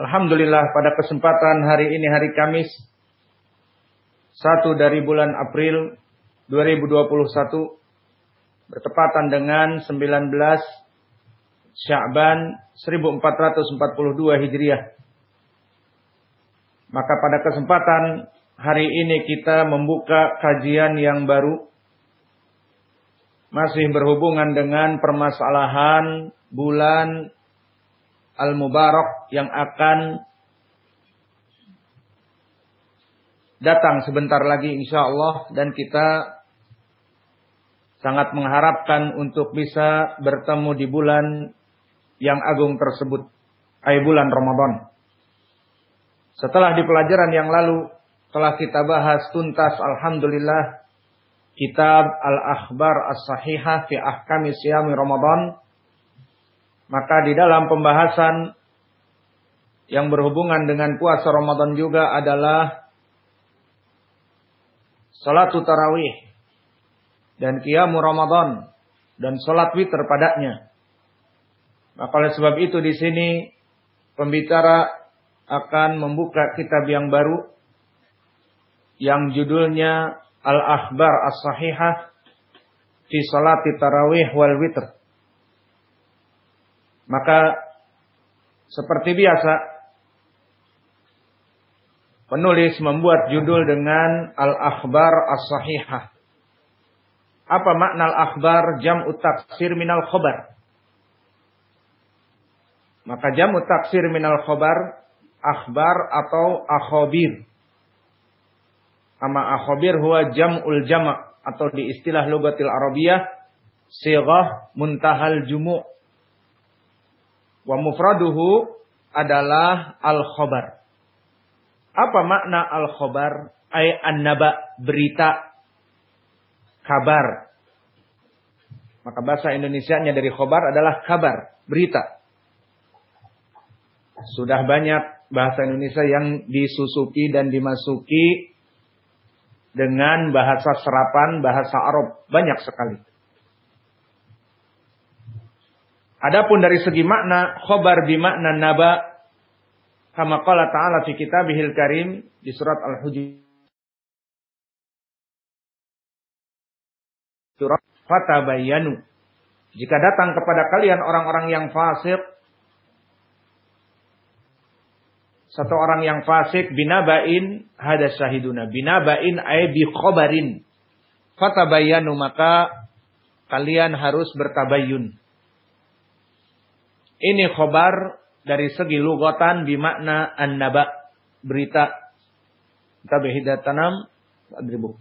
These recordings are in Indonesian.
Alhamdulillah pada kesempatan hari ini hari Kamis satu dari bulan April 2021 bertepatan dengan 19 Sya'ban 1442 Hijriah. Maka pada kesempatan hari ini kita membuka kajian yang baru masih berhubungan dengan permasalahan bulan Al-Mubarak yang akan datang sebentar lagi insya Allah dan kita sangat mengharapkan untuk bisa bertemu di bulan yang agung tersebut, ay bulan Ramadan. Setelah di pelajaran yang lalu telah kita bahas tuntas alhamdulillah kitab Al-Akhbar As-Sahihah fi Ahkami Siyami Ramadan maka di dalam pembahasan yang berhubungan dengan puasa Ramadan juga adalah salat tarawih dan qiyamu Ramadan dan salat witir padanya. Maka oleh sebab itu di sini pembicara akan membuka kitab yang baru yang judulnya Al-Akhbar As-Sahihah fi Salati Tarawih wal Witr. Maka seperti biasa penulis membuat judul dengan Al-Akhbar As-Sahihah. Apa makna Al-Akhbar? Jam'u taksir minal khobar. Maka jam'u taksir minal khobar, akhbar atau akhobir. Ama akhobir huwa jam'ul jama' atau di istilah lugatil arabiyah, sighah muntahal jumu' Wa mufraduhu adalah al-khobar. Apa makna al-khobar? Ay an-naba, berita, kabar. Maka bahasa Indonesia-nya dari khobar adalah kabar, berita. Sudah banyak bahasa Indonesia yang disusupi dan dimasuki dengan bahasa serapan, bahasa Arab. Banyak sekali. Adapun dari segi makna khobar makna naba kama qala ta'ala fi kitabihil karim di surat Al-Hujurat. Fatabayyanu. Jika datang kepada kalian orang-orang yang fasik satu orang yang fasik binabain hada syahiduna. Binabain ay bi khobarin. Fatabayyanu maka kalian harus bertabayyun ini khobar dari segi lugatan bimakna an-naba, berita. Tabihidat tanam, adribu.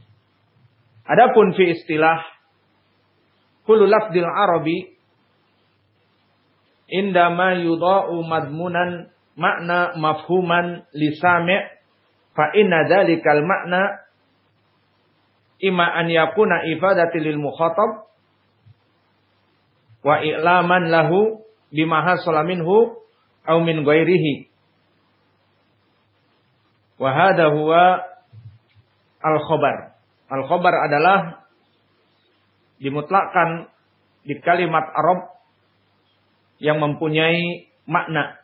Adapun fi istilah kullu lafdil arabi indama yudha'u madmunan makna mafhuman lisami' fa inna dzalikal makna imma an yakuna ifadati lil mukhatab wa i'laman lahu bimaha salaminhu au min ghairihi. Wa hadha huwa al-khabar. Al-khabar adalah dimutlakkan di kalimat Arab yang mempunyai makna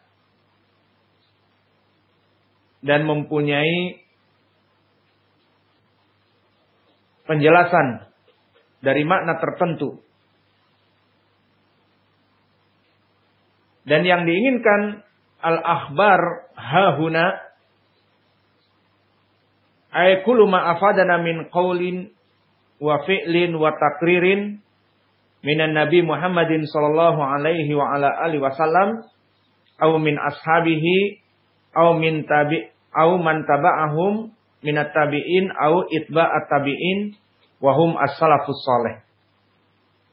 dan mempunyai penjelasan dari makna tertentu. Dan yang diinginkan al-akhbar hahuna ay kullu ma afadana min qaulin wa fi'lin wa takririn minan nabi Muhammadin sallallahu alaihi wa ala alihi wasallam aw min ashabihi aw min tabi aw man taba'ahum min tabiin aw itba'at tabiin wa hum as-salafus salih.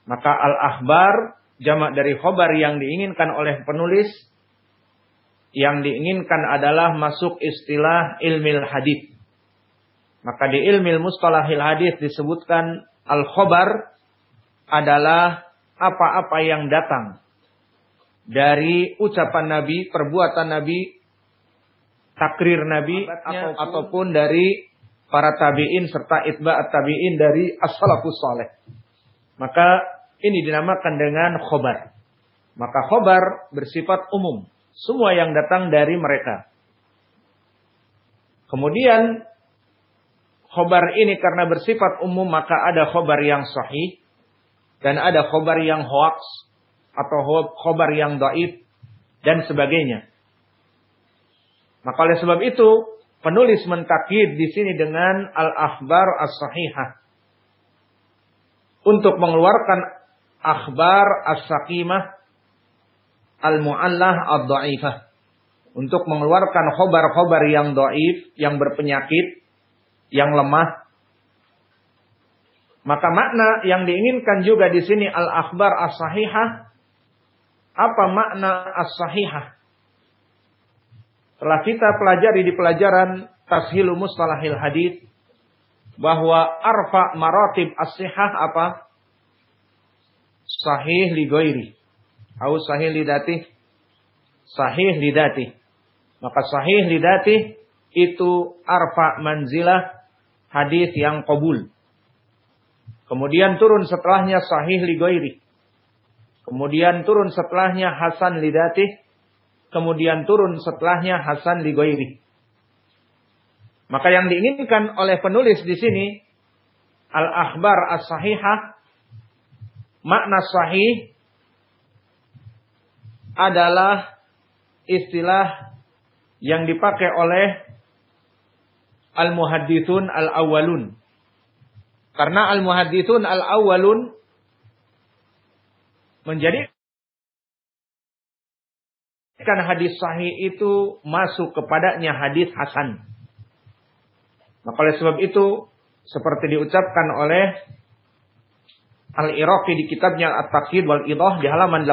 Maka al-akhbar jamak dari khobar yang diinginkan oleh penulis yang diinginkan adalah masuk istilah ilmil hadis. Maka di ilmil mustalahil hadis disebutkan al-khobar adalah apa-apa yang datang dari ucapan Nabi, perbuatan Nabi, takrir Nabi ataupun, ataupun dari para tabi'in serta itba'at tabi'in dari as-salafus saleh. Maka ini dinamakan dengan khobar. Maka khobar bersifat umum. Semua yang datang dari mereka. Kemudian khobar ini karena bersifat umum maka ada khobar yang sahih dan ada khobar yang hoax atau khobar yang daif dan sebagainya. Maka oleh sebab itu penulis mentakid di sini dengan al-akhbar as-sahihah untuk mengeluarkan akhbar as-saqimah al-mu'allah ad-da'ifah untuk mengeluarkan khobar-khobar yang daif, yang berpenyakit, yang lemah. Maka makna yang diinginkan juga di sini al-akhbar as-sahihah apa makna as-sahihah? Telah kita pelajari di pelajaran Tashilu Mustalahil Hadith bahwa arfa maratib as-sihah apa? Sahih li ghairi. Au sahih li dati. Sahih li dati. Maka sahih li dati itu arfa manzilah hadis yang qabul. Kemudian turun setelahnya sahih li ghairi. Kemudian turun setelahnya Hasan Lidatih. Kemudian turun setelahnya Hasan Ligoiri. Maka yang diinginkan oleh penulis di sini al-akhbar as-sahihah makna sahih adalah istilah yang dipakai oleh al-muhaddithun al-awwalun. Karena al-muhaddithun al-awwalun menjadi kan hadis sahih itu masuk kepadanya hadis hasan. Maka oleh sebab itu seperti diucapkan oleh Al-Iraqi di kitabnya At-Taqhid wal Idah di halaman 18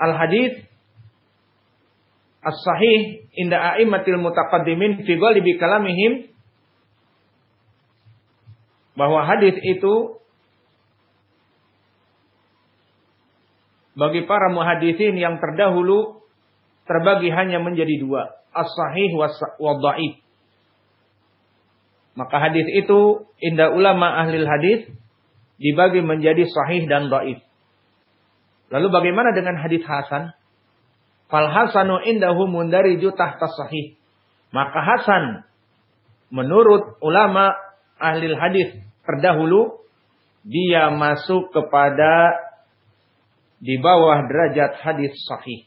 Al-Hadis As-Sahih inda a'immatil mutaqaddimin fi ghalibi kalamihim. Bahwa hadis itu bagi para muhadithin yang terdahulu terbagi hanya menjadi dua, as-sahih wa dhaif. Maka hadis itu indah ulama ahli hadis dibagi menjadi sahih dan dhaif. Lalu bagaimana dengan hadis hasan? Fal hasanu indahu mundariju tahta sahih. Maka hasan menurut ulama ahli hadis terdahulu dia masuk kepada di bawah derajat hadis sahih.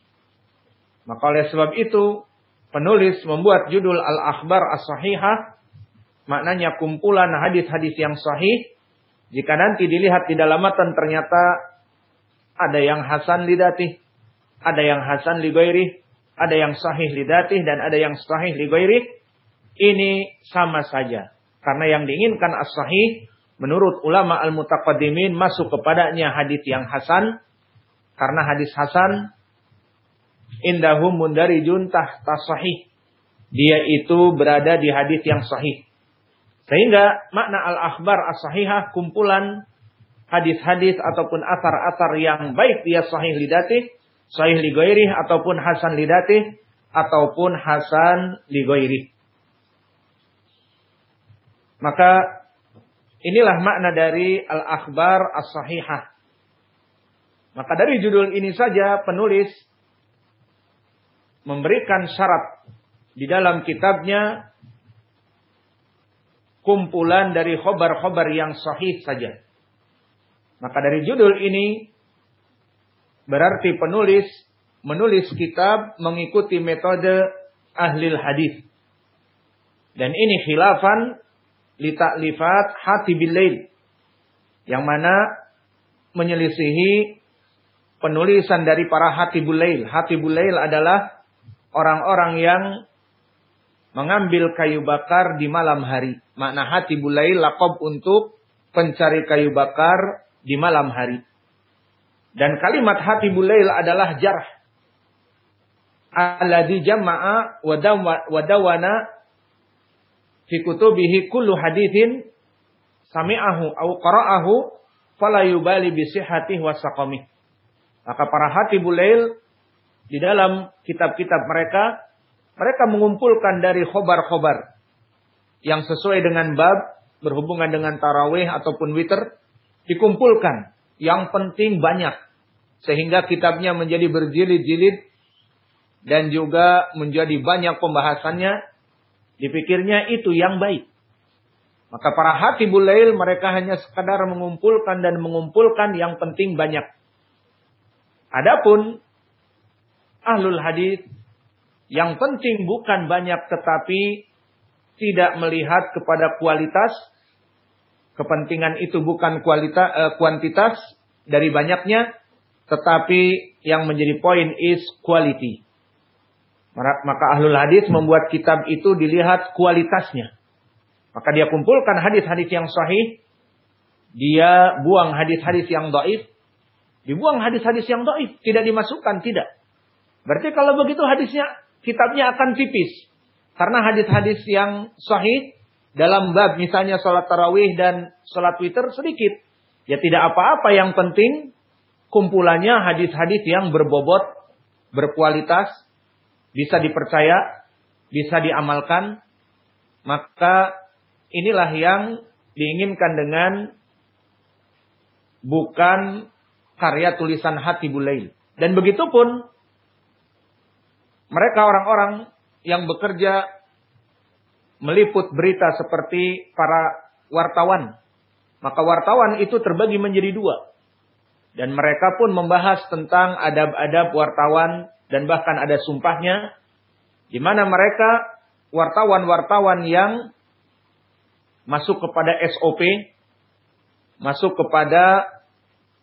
Maka oleh sebab itu penulis membuat judul Al-Akhbar As-Sahihah maknanya kumpulan hadis-hadis yang sahih. Jika nanti dilihat di dalam matan ternyata ada yang hasan lidati, ada yang hasan ligairi, ada yang sahih lidati dan ada yang sahih ligairi. Ini sama saja. Karena yang diinginkan as-sahih menurut ulama al-mutaqaddimin masuk kepadanya hadis yang hasan karena hadis Hasan indahum mundarijun tahta sahih. Dia itu berada di hadis yang sahih. Sehingga makna al-akhbar as-sahihah kumpulan hadis-hadis ataupun asar-asar yang baik dia sahih lidati, sahih ligoirih ataupun hasan lidati ataupun hasan ligoirih. Maka inilah makna dari al-akhbar as-sahihah. Maka dari judul ini saja penulis memberikan syarat di dalam kitabnya kumpulan dari khobar-khobar yang sahih saja. Maka dari judul ini berarti penulis menulis kitab mengikuti metode ahli hadis. Dan ini khilafan li ta'lifat hati bilail yang mana menyelisihi penulisan dari para hati bulail. Hati bulail adalah orang-orang yang mengambil kayu bakar di malam hari. Makna hati bulail lakob untuk pencari kayu bakar di malam hari. Dan kalimat hati bulail adalah jarh. alladhi jama'a wa dawana fi kutubihi kullu hadithin sami'ahu au qara'ahu fala yubali bi. Maka para hati bulail di dalam kitab-kitab mereka mereka mengumpulkan dari khobar-khobar yang sesuai dengan bab berhubungan dengan tarawih ataupun witer dikumpulkan. Yang penting banyak. Sehingga kitabnya menjadi berjilid-jilid dan juga menjadi banyak pembahasannya. Dipikirnya itu yang baik. Maka para hati bulail mereka hanya sekadar mengumpulkan dan mengumpulkan yang penting banyak. Adapun ahlul hadis yang penting bukan banyak tetapi tidak melihat kepada kualitas. Kepentingan itu bukan kualitas uh, kuantitas dari banyaknya tetapi yang menjadi poin is quality. Maka ahlul hadis membuat kitab itu dilihat kualitasnya. Maka dia kumpulkan hadis-hadis yang sahih dia buang hadis-hadis yang doif dibuang hadis-hadis yang doif tidak dimasukkan tidak. Berarti kalau begitu hadisnya, kitabnya akan tipis. Karena hadis-hadis yang sahih dalam bab misalnya sholat tarawih dan sholat witir sedikit. Ya tidak apa-apa yang penting kumpulannya hadis-hadis yang berbobot, berkualitas, bisa dipercaya, bisa diamalkan. Maka inilah yang diinginkan dengan bukan karya tulisan hati bulail. Dan begitu pun mereka orang-orang yang bekerja meliput berita seperti para wartawan. Maka wartawan itu terbagi menjadi dua. Dan mereka pun membahas tentang adab-adab wartawan dan bahkan ada sumpahnya. Di mana mereka wartawan-wartawan yang masuk kepada SOP, masuk kepada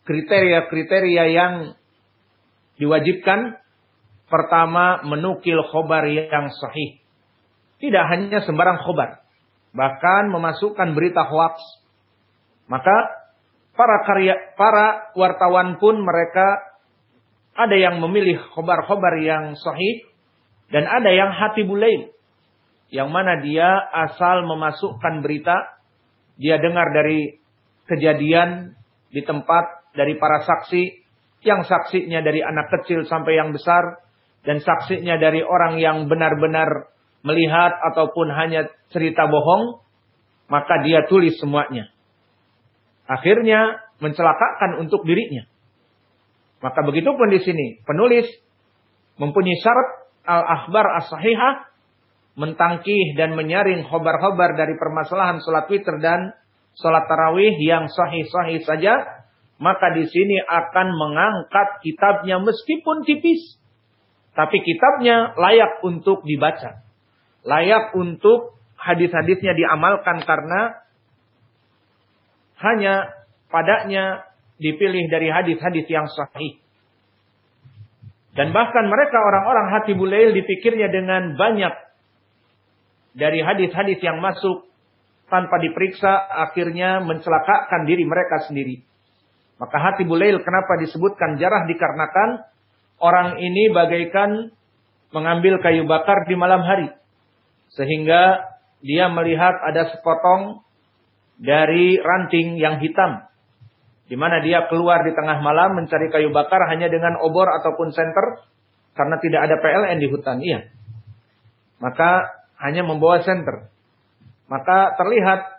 kriteria-kriteria yang diwajibkan Pertama, menukil khobar yang sahih. Tidak hanya sembarang khobar. Bahkan memasukkan berita hoax. Maka para karya, para wartawan pun mereka ada yang memilih khobar-khobar yang sahih dan ada yang hati bulail. Yang mana dia asal memasukkan berita, dia dengar dari kejadian di tempat dari para saksi, yang saksinya dari anak kecil sampai yang besar, dan saksinya dari orang yang benar-benar melihat ataupun hanya cerita bohong, maka dia tulis semuanya. Akhirnya mencelakakan untuk dirinya. Maka begitu pun di sini penulis mempunyai syarat al-akhbar as-sahihah mentangkih dan menyaring khobar-khobar dari permasalahan sholat witir dan sholat tarawih yang sahih-sahih saja, maka di sini akan mengangkat kitabnya meskipun tipis tapi kitabnya layak untuk dibaca. Layak untuk hadis-hadisnya diamalkan karena hanya padanya dipilih dari hadis-hadis yang sahih. Dan bahkan mereka orang-orang hati bulail dipikirnya dengan banyak dari hadis-hadis yang masuk tanpa diperiksa akhirnya mencelakakan diri mereka sendiri. Maka hati bulail kenapa disebutkan jarah dikarenakan orang ini bagaikan mengambil kayu bakar di malam hari. Sehingga dia melihat ada sepotong dari ranting yang hitam. Di mana dia keluar di tengah malam mencari kayu bakar hanya dengan obor ataupun senter. Karena tidak ada PLN di hutan. Iya. Maka hanya membawa senter. Maka terlihat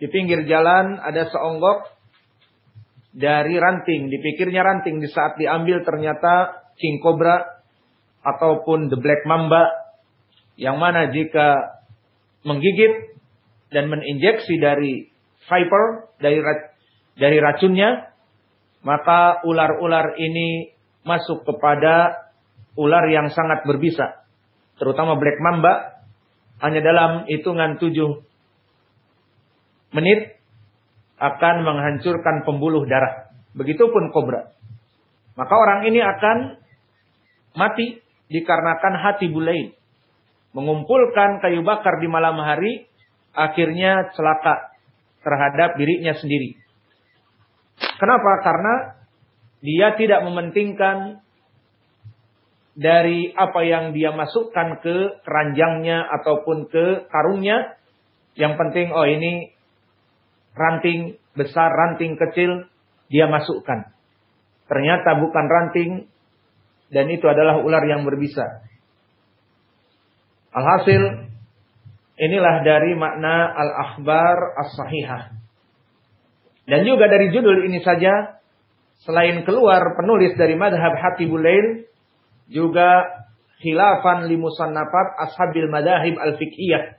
di pinggir jalan ada seonggok dari ranting. Dipikirnya ranting. Di saat diambil ternyata king cobra ataupun the black mamba. Yang mana jika menggigit dan meninjeksi dari viper, dari dari racunnya, maka ular-ular ini masuk kepada ular yang sangat berbisa. Terutama black mamba hanya dalam hitungan tujuh menit akan menghancurkan pembuluh darah. Begitupun kobra. Maka orang ini akan mati dikarenakan hati bulain. Mengumpulkan kayu bakar di malam hari, akhirnya celaka terhadap dirinya sendiri. Kenapa? Karena dia tidak mementingkan dari apa yang dia masukkan ke keranjangnya ataupun ke karungnya. Yang penting, oh ini ranting besar, ranting kecil, dia masukkan. Ternyata bukan ranting dan itu adalah ular yang berbisa. Alhasil, inilah dari makna al-akhbar as-sahihah. Dan juga dari judul ini saja, selain keluar penulis dari madhab Hatibul Lail, juga khilafan limusannafat ashabil madahib al-fiqhiyah.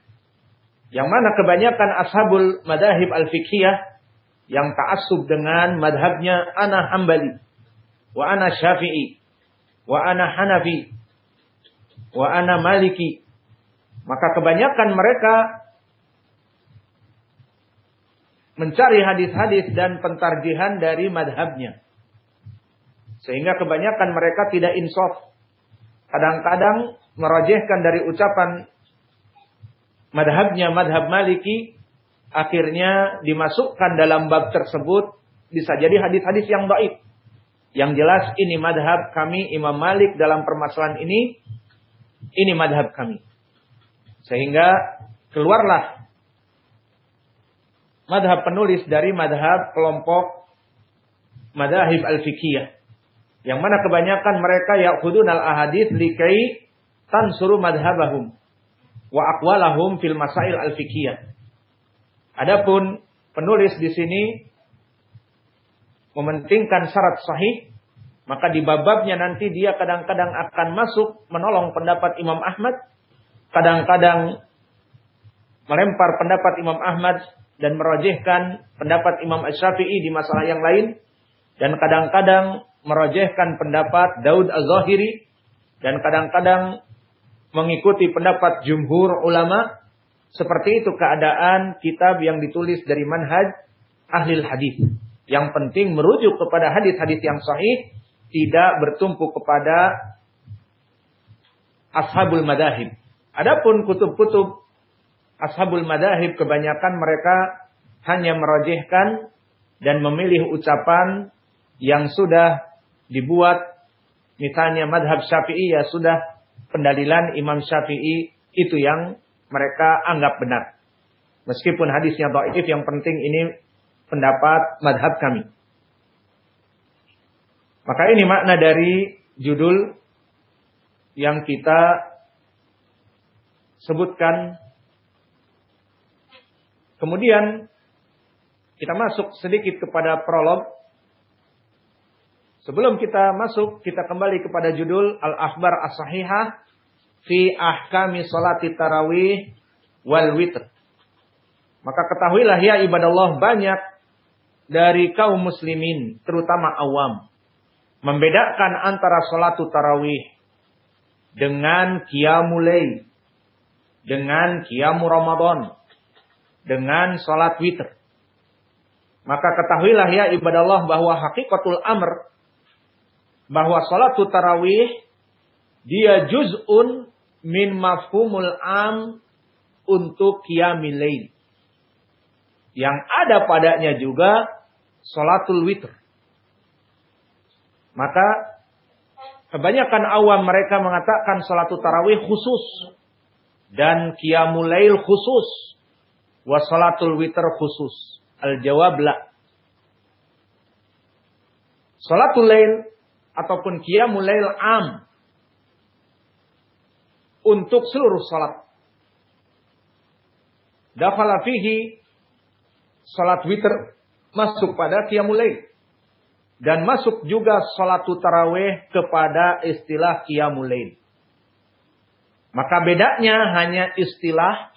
Yang mana kebanyakan ashabul madahib al-fiqhiyah yang ta'assub dengan madhabnya ana hambali, wa ana syafi'i, wa ana hanafi, wa ana maliki. Maka kebanyakan mereka mencari hadis-hadis dan pentarjihan dari madhabnya. Sehingga kebanyakan mereka tidak insaf. Kadang-kadang merajihkan dari ucapan madhabnya madhab maliki. Akhirnya dimasukkan dalam bab tersebut. Bisa jadi hadis-hadis yang baik. Yang jelas ini madhab kami Imam Malik dalam permasalahan ini. Ini madhab kami. Sehingga keluarlah madhab penulis dari madhab kelompok madhab al-fikiyah. Yang mana kebanyakan mereka ya'khudun al-ahadith likai tansuru madhabahum wa aqwalahum fil masail al-fikiyah. Adapun penulis di sini mementingkan syarat sahih, maka di bababnya nanti dia kadang-kadang akan masuk menolong pendapat Imam Ahmad, kadang-kadang melempar pendapat Imam Ahmad dan merojehkan pendapat Imam Asy-Syafi'i di masalah yang lain dan kadang-kadang merojehkan pendapat Daud Az-Zahiri dan kadang-kadang mengikuti pendapat jumhur ulama seperti itu keadaan kitab yang ditulis dari manhaj ahli hadis. Yang penting merujuk kepada hadis-hadis yang sahih, tidak bertumpu kepada ashabul madahib. Adapun kutub-kutub ashabul madahib kebanyakan mereka hanya merojehkan dan memilih ucapan yang sudah dibuat misalnya madhab syafi'i ya sudah pendalilan Imam Syafi'i itu yang mereka anggap benar. Meskipun hadisnya dhaif yang penting ini pendapat madhab kami. Maka ini makna dari judul yang kita sebutkan. Kemudian kita masuk sedikit kepada prolog Sebelum kita masuk, kita kembali kepada judul Al-Akhbar As-Sahihah fi ahkami salati tarawih wal witr. Maka ketahuilah ya ibadah Allah banyak dari kaum muslimin, terutama awam, membedakan antara salatu tarawih dengan qiyamul dengan qiyamu Ramadan, dengan salat witr. Maka ketahuilah ya ibadah Allah bahwa hakikatul amr bahwa salatu tarawih dia juz'un min mafhumul am untuk qiyamil lail. Yang ada padanya juga salatul witr. Maka kebanyakan awam mereka mengatakan salatu tarawih khusus dan qiyamul lail khusus wa salatul witr khusus. Al jawab la. Salatul lail ataupun qiyamul lail am untuk seluruh salat. Dakhala fihi salat witr masuk pada qiyamul lail dan masuk juga salatu tarawih kepada istilah qiyamul lail. Maka bedanya hanya istilah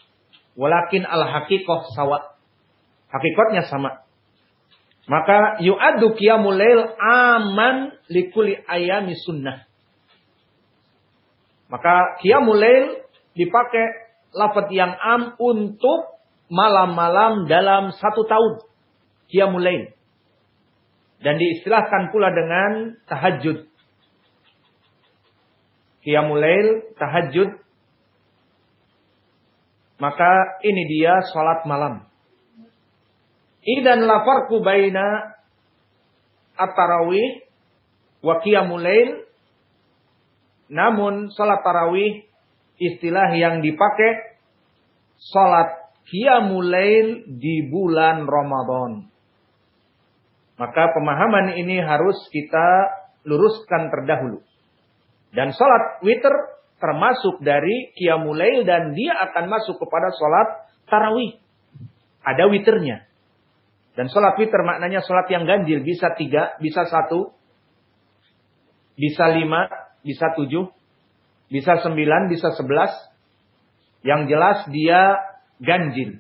walakin al haqiqah sawa. Hakikatnya sama. Maka yu'addu qiyamul lail aman likuli ayami sunnah. Maka qiyamul lail dipakai lafaz yang am untuk malam-malam dalam satu tahun. Qiyamul lail. Dan diistilahkan pula dengan tahajud. Qiyamul lail, tahajud. Maka ini dia sholat malam. Idan la farqu baina at-tarawih wa qiyamul Namun salat tarawih istilah yang dipakai salat qiyamul lail di bulan Ramadan. Maka pemahaman ini harus kita luruskan terdahulu. Dan salat witir termasuk dari qiyamul lail dan dia akan masuk kepada salat tarawih. Ada witirnya. Dan salat witir maknanya salat yang ganjil. Bisa tiga, bisa satu, bisa lima, bisa tujuh, bisa sembilan, bisa sebelas. Yang jelas dia ganjil.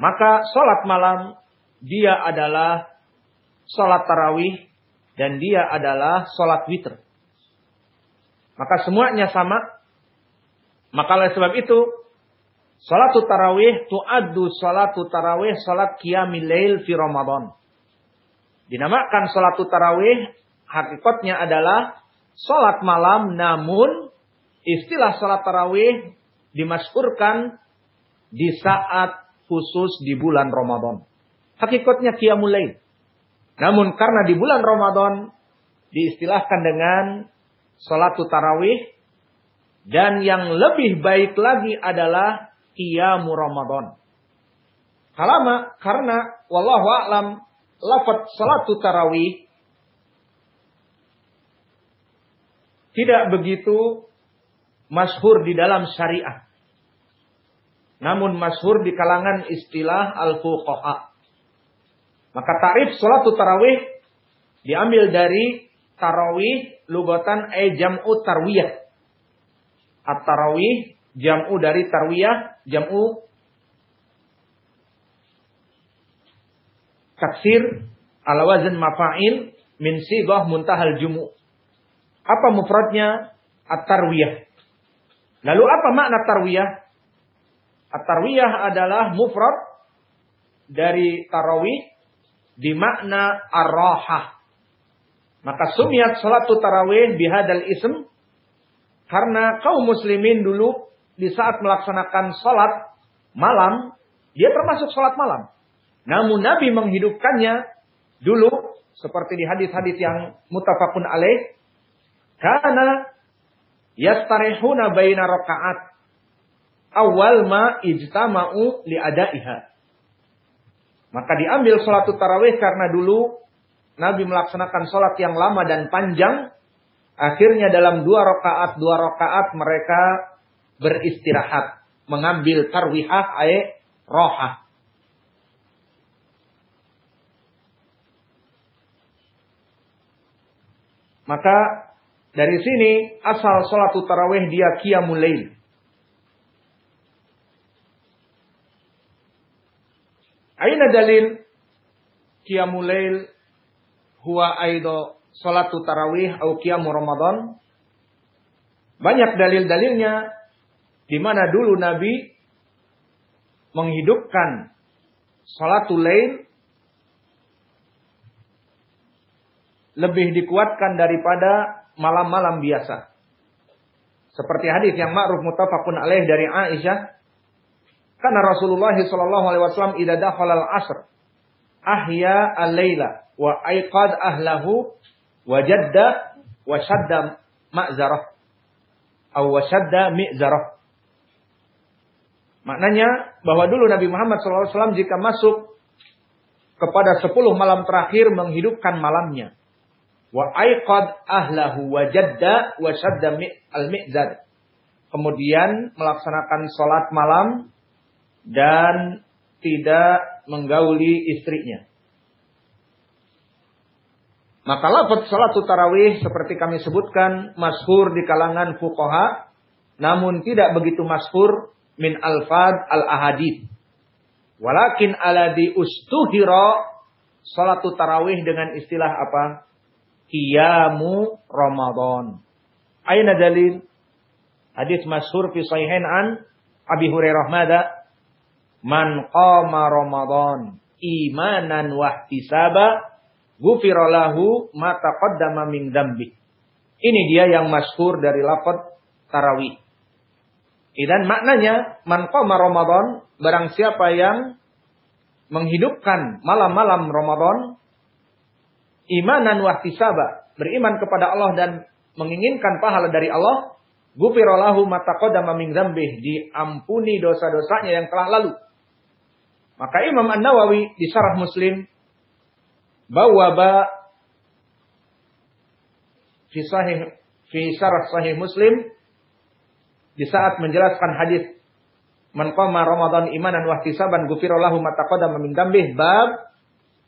Maka salat malam dia adalah salat tarawih dan dia adalah salat witir. Maka semuanya sama. Maka oleh sebab itu Salatu tarawih tu'addu salatu tarawih salat qiyamil lail fi Ramadan. Dinamakan salatu tarawih hakikatnya adalah salat malam namun istilah salat tarawih dimaskurkan di saat khusus di bulan Ramadan. Hakikatnya qiyamul lail. Namun karena di bulan Ramadan diistilahkan dengan salatu tarawih dan yang lebih baik lagi adalah qiyamu Ramadan. Kalama karena wallahu a'lam lafaz salatu tarawih tidak begitu masyhur di dalam syariah. Namun masyhur di kalangan istilah al-fuqaha. Maka tarif salatu tarawih diambil dari tarawih lugatan e jam'u tarwiyah. At-tarawih jam'u dari tarwiyah, jam'u taksir ala wazn mafa'il min muntahal jumu. Apa mufradnya? At-tarwiyah. Lalu apa makna tarwiyah? At-tarwiyah adalah mufrad dari tarawih di makna ar-rahah. Maka sumiat salatu tarawih bihadal ism karena kaum muslimin dulu di saat melaksanakan sholat malam, dia termasuk sholat malam. Namun Nabi menghidupkannya dulu seperti di hadis-hadis yang mutafakun alaih. Karena yastarihuna baina rakaat awal ma ijtama'u li adaiha. Maka diambil sholat tarawih karena dulu Nabi melaksanakan sholat yang lama dan panjang. Akhirnya dalam dua rakaat, dua rakaat mereka beristirahat, mengambil tarwihah ay rohah. Maka dari sini asal sholat tarawih dia qiyamul lail. Aina dalil qiyamul lail huwa aido salatu tarawih atau qiyamu ramadan? Banyak dalil-dalilnya di mana dulu Nabi menghidupkan salatul lail lebih dikuatkan daripada malam-malam biasa. Seperti hadis yang ma'ruf mutafakun alaih dari Aisyah. Karena Rasulullah sallallahu alaihi wasallam al-asr ahya al-laila wa aiqad ahlahu wa jadda wa shadda ma'zarah. Aw wa mi'zarah. Maknanya bahwa dulu Nabi Muhammad SAW jika masuk kepada sepuluh malam terakhir menghidupkan malamnya. Wa aiqad ahlahu wa jadda wa shadda al-mi'zad. Kemudian melaksanakan sholat malam dan tidak menggauli istrinya. Maka lafaz salat tarawih seperti kami sebutkan masyhur di kalangan fuqaha namun tidak begitu masyhur min alfad al ahadith. Walakin aladi ustuhira salatu tarawih dengan istilah apa? Qiyamu Ramadan. Aina dalil? Hadis masyhur fi sahihain an Abi Hurairah mada Man qama Ramadan imanan wa ihtisaba ghufira lahu ma taqaddama min dzambi. Ini dia yang masyhur dari lafaz tarawih. Dan maknanya man qama Ramadan barang siapa yang menghidupkan malam-malam Ramadan imanan wa beriman kepada Allah dan menginginkan pahala dari Allah, Gufirolahu mataqaddama min dzambih, diampuni dosa-dosanya yang telah lalu. Maka Imam An-Nawawi di Syarah Muslim bawaba fi sahih fi syarah sahih Muslim di saat menjelaskan hadis man qama ramadan imanan wa ihtisaban ghufira lahu ma taqaddama min dzambih bab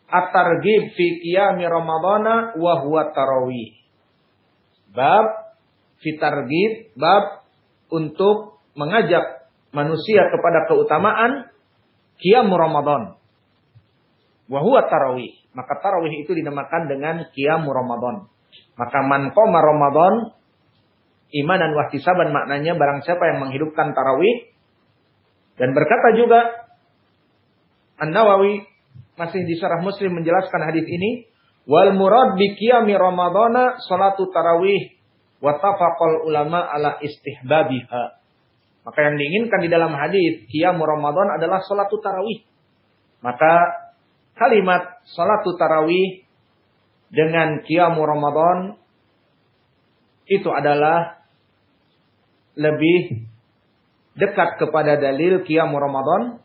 at-targhib fi qiyami ramadana wa huwa tarawih. Bab fi targhib bab untuk mengajak manusia kepada keutamaan qiyam Ramadan. Wa huwa tarawih. Maka tarawih itu dinamakan dengan qiyam Ramadan. Maka man qama Ramadan imanan wahtisaban maknanya barang siapa yang menghidupkan tarawih. Dan berkata juga An-Nawawi masih di syarah Muslim menjelaskan hadis ini wal murad bi qiyami ramadhana salatu tarawih wa tafaqal ulama ala istihbabiha. Maka yang diinginkan di dalam hadis qiyam Ramadan adalah salatu tarawih. Maka kalimat salatu tarawih dengan qiyam Ramadan itu adalah lebih dekat kepada dalil qiyam Ramadan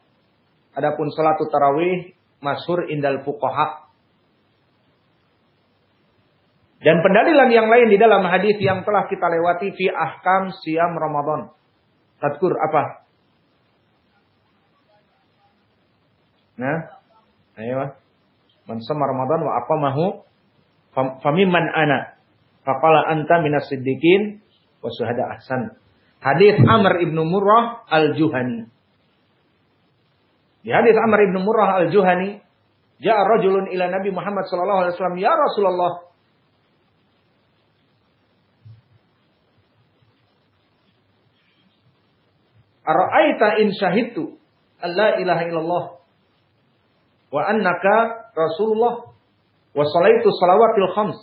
adapun salatu tarawih masyhur indal fuqaha. Dan pendalilan yang lain di dalam hadis yang telah kita lewati fi ahkam siam Ramadan. Tadkur apa? Nah, ayo. Man sama Ramadan wa aqamahu famimman ana. Faqala anta minas siddiqin wa syuhada ahsan. Hadis Amr ibnu Murrah al-Juhani. Di hadis Amr ibn Murrah al-Juhani, ja'a rajulun ila Nabi Muhammad sallallahu alaihi wasallam, "Ya Rasulullah, Ara'aita in syahidtu alla ilaha illallah wa annaka Rasulullah wa salaitu salawatil khams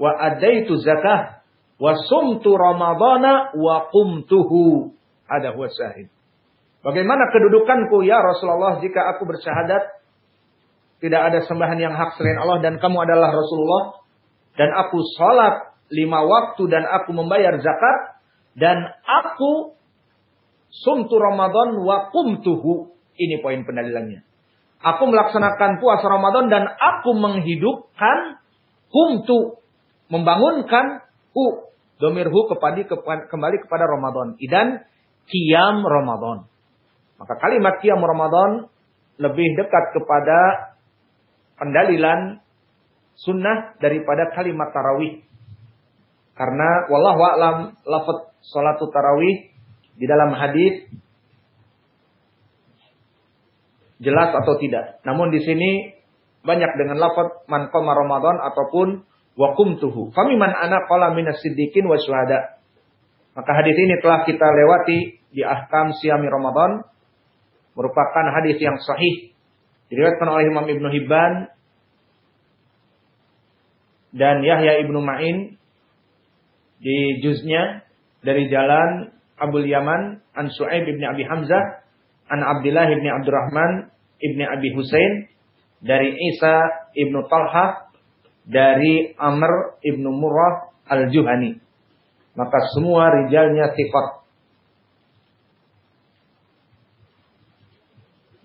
wa adaitu zakah wa sumtu ramadana wa qumtuhu. Ada huwa. Bagaimana kedudukanku ya Rasulullah jika aku bersyahadat tidak ada sembahan yang hak selain Allah dan kamu adalah Rasulullah dan aku sholat lima waktu dan aku membayar zakat dan aku sumtu Ramadan wa kumtuhu. Ini poin pendalilannya. Aku melaksanakan puasa Ramadan dan aku menghidupkan kumtu. Membangunkan. Domir hu kembali kepada Ramadan. Idan kiam Ramadan. Maka kalimat qiyam Ramadan lebih dekat kepada pendalilan sunnah daripada kalimat tarawih. Karena wallahu a'lam lafaz salatu tarawih di dalam hadis jelas atau tidak. Namun di sini banyak dengan lafaz man qama Ramadan ataupun wa qumtuhu. Famiman ana qala minas siddiqin wa syuhada. Maka hadis ini telah kita lewati di ahkam siami Ramadan merupakan hadis yang sahih diriwayatkan oleh Imam Ibnu Hibban dan Yahya Ibnu Ma'in di juznya dari jalan Abu Yaman an Su'aib ibn Abi Hamzah an Abdullah ibn Abdurrahman ibn Abi Husain dari Isa ibnu Talha dari Amr ibnu Murrah al-Juhani. Maka semua rijalnya sifat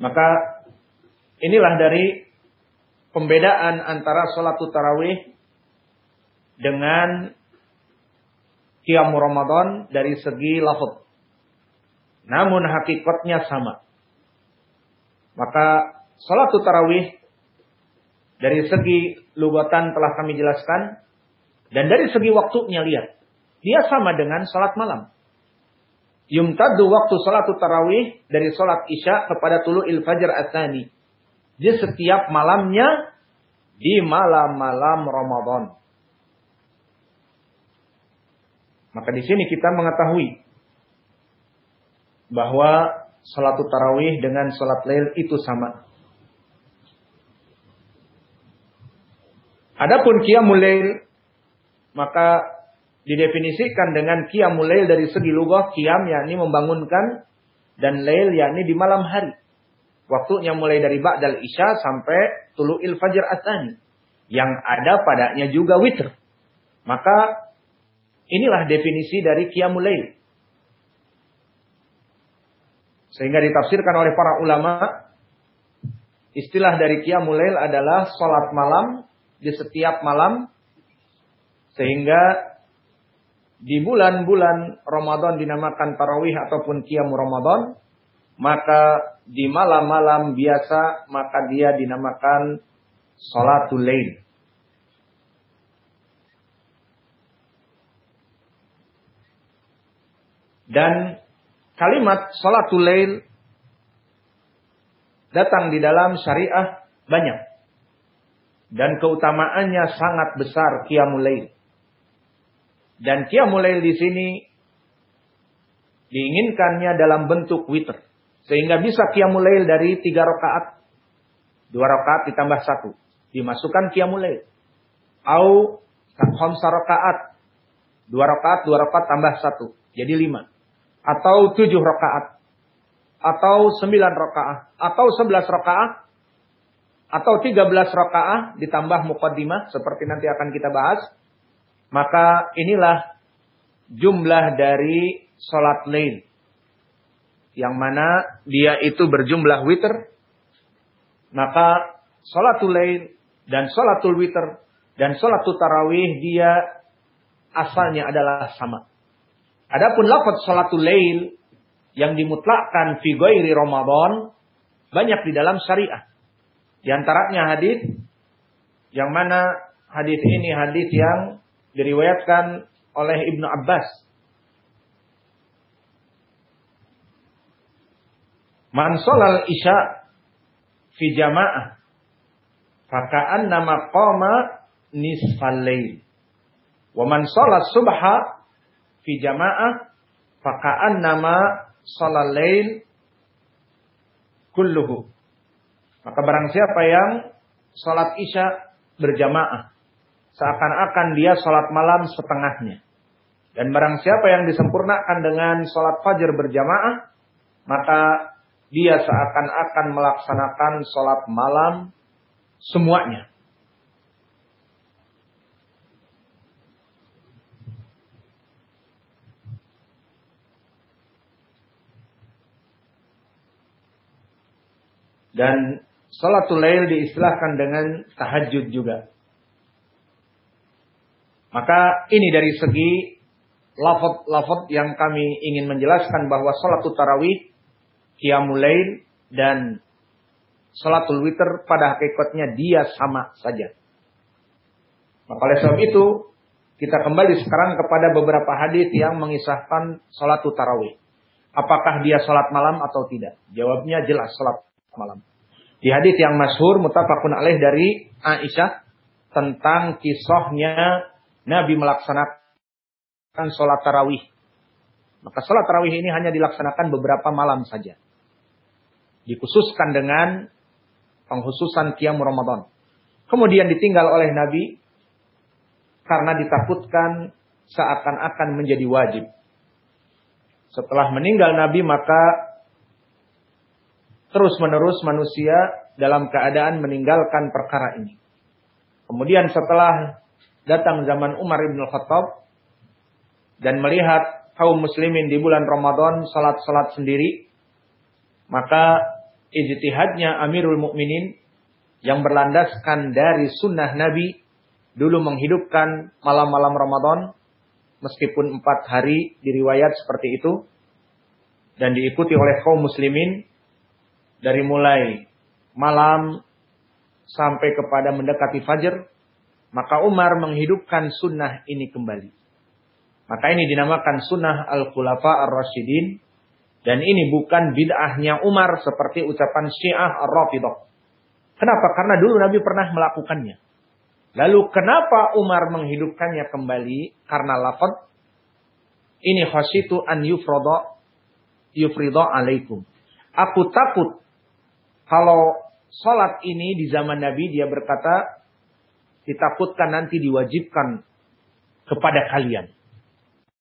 Maka inilah dari pembedaan antara sholat tarawih dengan Qiyam Ramadan dari segi lafaz. Namun hakikatnya sama. Maka sholat tarawih dari segi lugatan telah kami jelaskan. Dan dari segi waktunya lihat. Dia sama dengan sholat malam. Yumtaddu waktu salat tarawih dari salat isya kepada tulu il fajar atani. Di setiap malamnya di malam-malam Ramadan. Maka di sini kita mengetahui bahwa salat tarawih dengan salat lail itu sama. Adapun qiyamul lail maka didefinisikan dengan qiyamul lail dari segi lugah qiyam yakni membangunkan dan lail yakni di malam hari. Waktunya mulai dari ba'dal isya sampai tulu'il fajr asani. Yang ada padanya juga witr. Maka inilah definisi dari qiyamul lail. Sehingga ditafsirkan oleh para ulama istilah dari qiyamul lail adalah salat malam di setiap malam sehingga di bulan-bulan Ramadan dinamakan tarawih ataupun qiyamul Ramadan maka di malam-malam biasa maka dia dinamakan salatul lail Dan kalimat salatul lail datang di dalam syariah banyak. Dan keutamaannya sangat besar qiyamul lail. Dan qiyamul di sini diinginkannya dalam bentuk witr. Sehingga bisa qiyamul dari tiga rakaat. Dua rakaat ditambah satu. Dimasukkan qiyamul. Au khamsa rakaat. Dua rakaat, dua rakaat tambah satu. Jadi lima atau tujuh rakaat atau sembilan rakaat atau sebelas rakaat atau tiga belas rakaat ditambah mukaddimah seperti nanti akan kita bahas. Maka inilah jumlah dari salat lain. Yang mana dia itu berjumlah witr. Maka salatul lain dan salatul witr dan salatul tarawih dia asalnya adalah sama. Adapun lafaz salatul lail yang dimutlakkan fi ghairi Ramadan banyak di dalam syariah. Di antaranya hadis yang mana hadis ini hadis yang diriwayatkan oleh Ibnu Abbas. Man sholal isya fi jamaah faka'an nama qama nisfal lail. Wa man sholat subha fi jamaah faka'an nama sholal lail kulluhu. Maka barang siapa yang sholat isya berjamaah. Seakan-akan dia sholat malam setengahnya. Dan barang siapa yang disempurnakan dengan sholat fajar berjamaah. Maka dia seakan-akan melaksanakan sholat malam semuanya. Dan salatul lail diistilahkan dengan tahajud juga. Maka ini dari segi lafad-lafad yang kami ingin menjelaskan bahwa salatul tarawih, qiyamul lail dan salatul witr pada hakikatnya dia sama saja. Maka oleh sebab itu kita kembali sekarang kepada beberapa hadis yang mengisahkan salatul tarawih. Apakah dia salat malam atau tidak? Jawabnya jelas salat malam. Di hadis yang masyhur mutafakun alaih dari Aisyah tentang kisahnya Nabi melaksanakan sholat tarawih. Maka sholat tarawih ini hanya dilaksanakan beberapa malam saja. Dikhususkan dengan penghususan Qiyam Ramadan. Kemudian ditinggal oleh Nabi karena ditakutkan seakan-akan menjadi wajib. Setelah meninggal Nabi maka terus-menerus manusia dalam keadaan meninggalkan perkara ini. Kemudian setelah datang zaman Umar ibn Khattab dan melihat kaum muslimin di bulan Ramadan salat-salat sendiri, maka ijtihadnya Amirul Mukminin yang berlandaskan dari sunnah Nabi dulu menghidupkan malam-malam Ramadan meskipun empat hari diriwayat seperti itu dan diikuti oleh kaum muslimin dari mulai malam sampai kepada mendekati fajar, maka Umar menghidupkan sunnah ini kembali. Maka ini dinamakan sunnah al-khulafa ar-rasyidin. Dan ini bukan bid'ahnya Umar seperti ucapan syiah ar-rafidah. Kenapa? Karena dulu Nabi pernah melakukannya. Lalu kenapa Umar menghidupkannya kembali? Karena lafad ini khasitu an yufrada yufrida alaikum. Aku takut kalau sholat ini di zaman Nabi dia berkata, ditakutkan nanti diwajibkan kepada kalian.